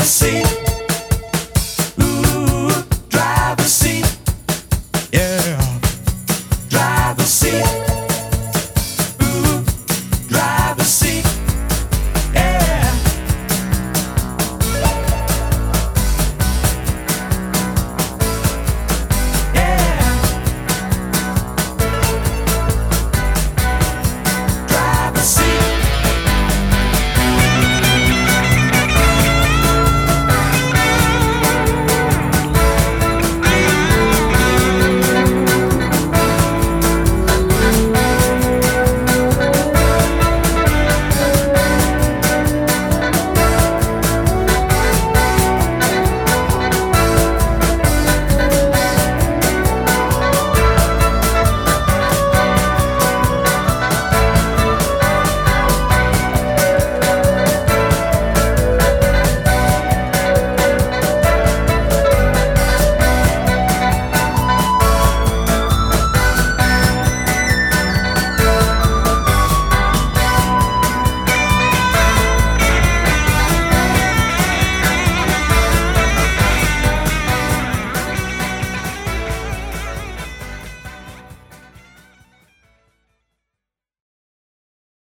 the sea.